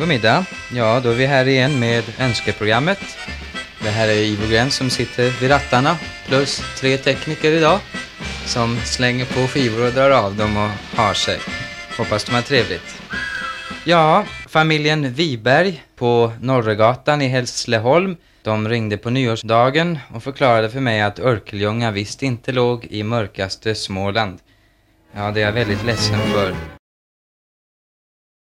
God middag. Ja, då är vi här igen med önskeprogrammet. Det här är Ivo Gren som sitter vid rattarna plus tre tekniker idag som slänger på skivor och drar av dem och har sig. Hoppas de har trevligt. Ja, familjen Wiberg på Norregatan i Hässleholm de ringde på nyårsdagen och förklarade för mig att Örkelljunga visst inte låg i mörkaste Småland. Ja, det är jag väldigt ledsen för.